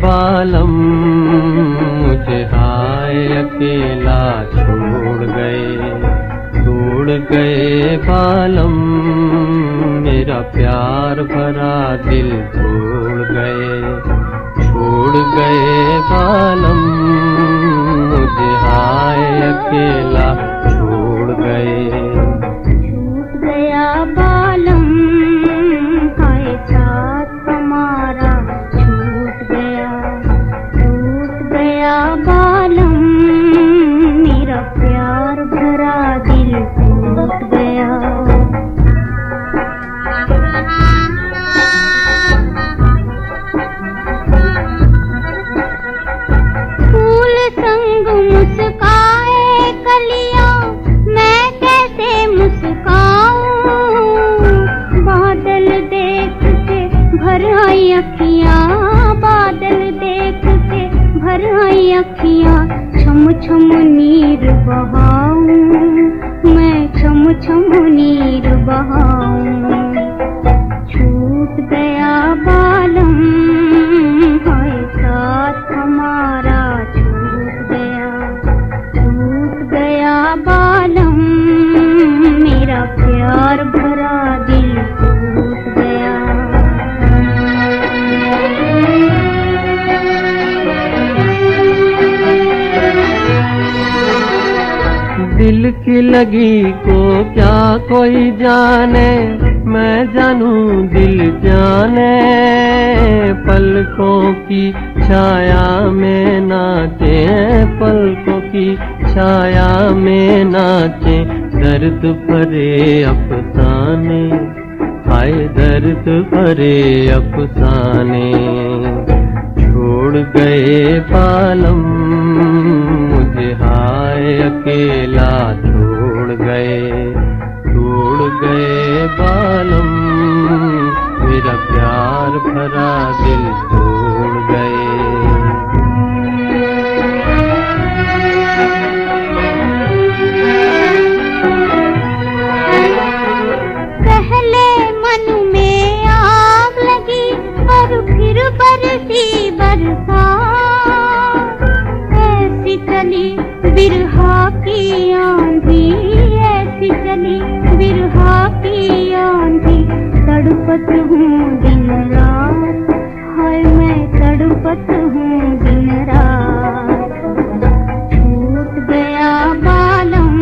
बालम, मुझे हाय अकेला छोड़ गए छोड़ गए बालम, मेरा प्यार भरा दिल छोड़ गए छोड़ गए बालम, मुझे हाय अकेला भर आई अखियाँ छम छम नीर बहाऊं। मैं छम छम नीर बहाऊं। दिल की लगी को क्या कोई जाने? मैं जानू दिल जाने पलकों की छाया में नाचे, पलकों की छाया में नाचे। दर्द भरे अफसाने, हाय दर्द भरे अफसाने। छोड़ गए पालम बालम। मेरा प्यार भरा दिल छोड़ गए। बिरहा की आंधी। चली बिरहा की आंधी। तड़पत हूँ दिन रात, हाय मैं तड़पत हूँ दिन रात। छूट गया बालम,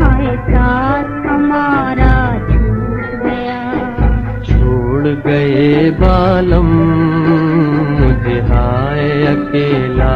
हाय साथ हमारा छूट गया। छोड़ गए बालम, मुझे हाय अकेला